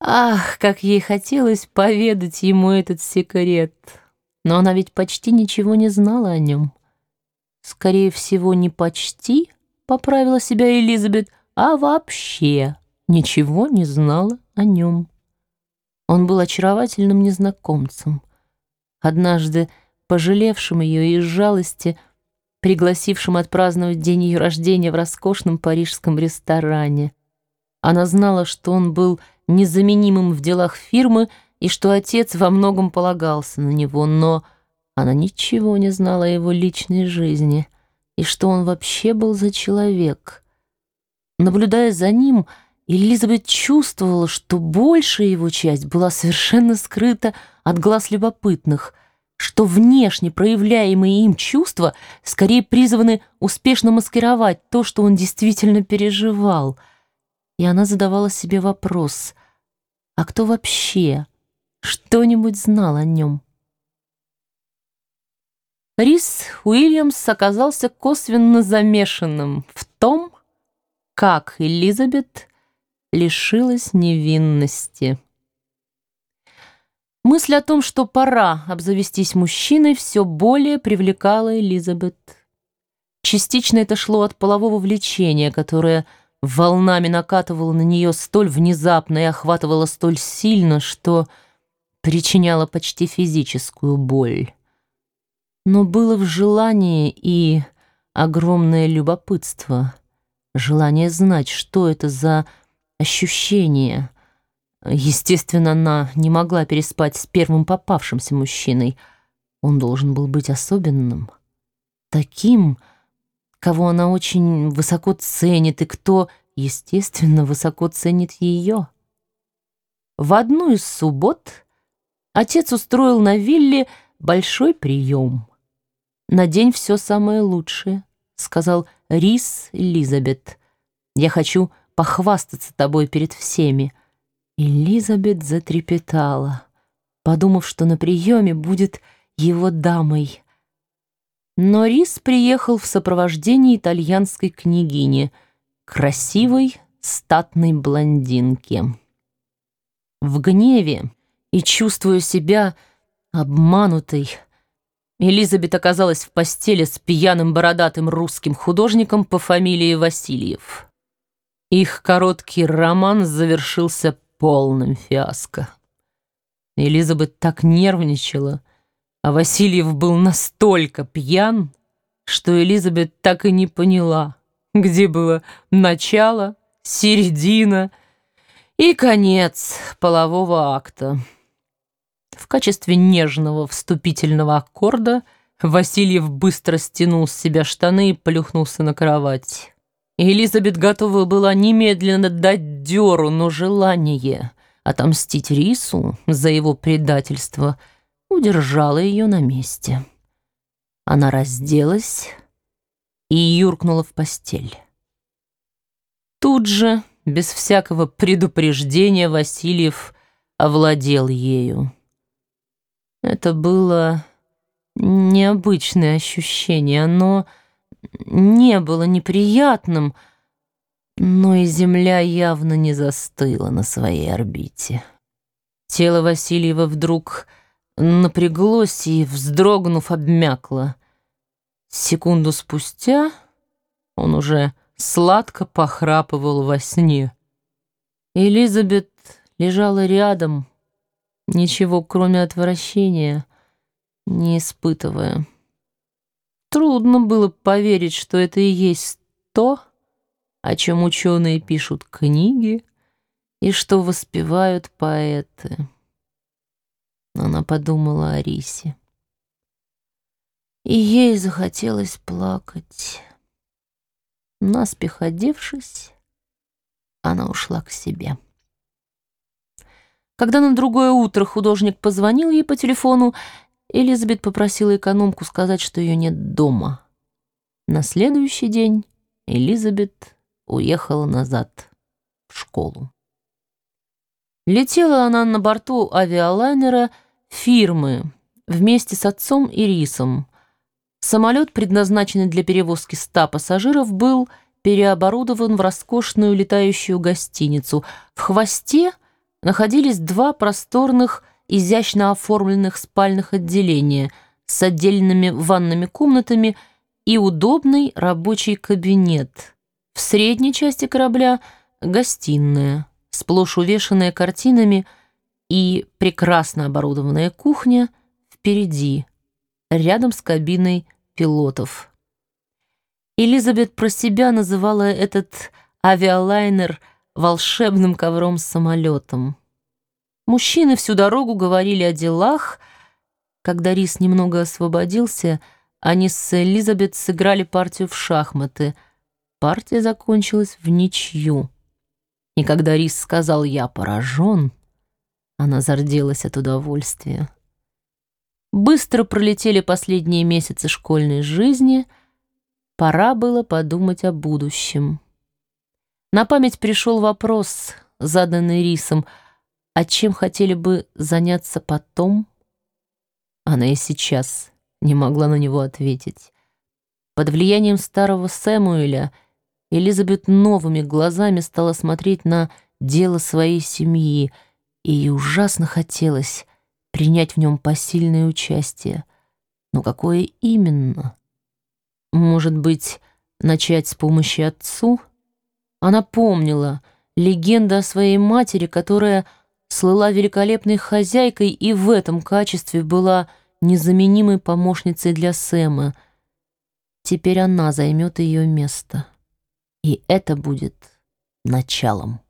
Ах, как ей хотелось поведать ему этот секрет. Но она ведь почти ничего не знала о нем. Скорее всего, не почти, поправила себя Элизабет, а вообще ничего не знала о нем. Он был очаровательным незнакомцем. Однажды, пожалевшим ее из жалости, пригласившим отпраздновать день ее рождения в роскошном парижском ресторане. Она знала, что он был незаменимым в делах фирмы и что отец во многом полагался на него, но она ничего не знала о его личной жизни и что он вообще был за человек. Наблюдая за ним, Элизабет чувствовала, что большая его часть была совершенно скрыта от глаз любопытных, что внешне проявляемые им чувства скорее призваны успешно маскировать то, что он действительно переживал. И она задавала себе вопрос, а кто вообще что-нибудь знал о нем? Рис Уильямс оказался косвенно замешанным в том, как Элизабет лишилась невинности. Мысль о том, что пора обзавестись мужчиной, все более привлекала Элизабет. Частично это шло от полового влечения, которое волнами накатывало на нее столь внезапно и охватывало столь сильно, что причиняло почти физическую боль. Но было в желании и огромное любопытство, желание знать, что это за ощущение. Естественно, она не могла переспать с первым попавшимся мужчиной. Он должен был быть особенным, таким, кого она очень высоко ценит и кто, естественно, высоко ценит ее. В одну из суббот отец устроил на вилле большой прием. «На день все самое лучшее», — сказал Рис Элизабет. «Я хочу похвастаться тобой перед всеми». Элизабет затрепетала, подумав, что на приеме будет его дамой. Но Рис приехал в сопровождении итальянской княгини, красивой, статной блондинки. В гневе и чувствуя себя обманутой, Элизабет оказалась в постели с пьяным бородатым русским художником по фамилии Васильев. Их короткий роман завершился полным фиаско. Элизабет так нервничала, а Васильев был настолько пьян, что Элизабет так и не поняла, где было начало, середина и конец полового акта. В качестве нежного вступительного аккорда Васильев быстро стянул с себя штаны и плюхнулся на кровать. Элизабет готова была немедленно дать дёру, но желание отомстить Рису за его предательство удержало ее на месте. Она разделась и юркнула в постель. Тут же, без всякого предупреждения, Васильев овладел ею. Это было необычное ощущение, оно не было неприятным, но и Земля явно не застыла на своей орбите. Тело Васильева вдруг напряглось и, вздрогнув, обмякло. Секунду спустя он уже сладко похрапывал во сне. Элизабет лежала рядом, ничего кроме отвращения не испытывая. Трудно было поверить, что это и есть то, о чем ученые пишут книги и что воспевают поэты. Она подумала о Рисе. И ей захотелось плакать. Наспех одевшись, она ушла к себе. Когда на другое утро художник позвонил ей по телефону, Элизабет попросила экономку сказать, что ее нет дома. На следующий день Элизабет уехала назад в школу. Летела она на борту авиалайнера фирмы вместе с отцом и Рисом. Самолет, предназначенный для перевозки ста пассажиров, был переоборудован в роскошную летающую гостиницу. В хвосте находились два просторных, изящно оформленных спальных отделения с отдельными ванными комнатами и удобный рабочий кабинет. В средней части корабля — гостиная, сплошь увешанная картинами и прекрасно оборудованная кухня впереди, рядом с кабиной пилотов. Элизабет про себя называла этот авиалайнер волшебным ковром-самолетом. Мужчины всю дорогу говорили о делах. Когда Рис немного освободился, они с Элизабет сыграли партию в шахматы. Партия закончилась в ничью. И когда Рис сказал «я поражен», она зарделась от удовольствия. Быстро пролетели последние месяцы школьной жизни. Пора было подумать о будущем. На память пришел вопрос, заданный Рисом, а чем хотели бы заняться потом? Она и сейчас не могла на него ответить. Под влиянием старого Сэмуэля Элизабет новыми глазами стала смотреть на дело своей семьи, и ей ужасно хотелось принять в нем посильное участие. Но какое именно? Может быть, начать с помощи отцу — она помнила легенду о своей матери, которая слыла великолепной хозяйкой и в этом качестве была незаменимой помощницей для Сэма. Теперь она займет ее место. И это будет началом.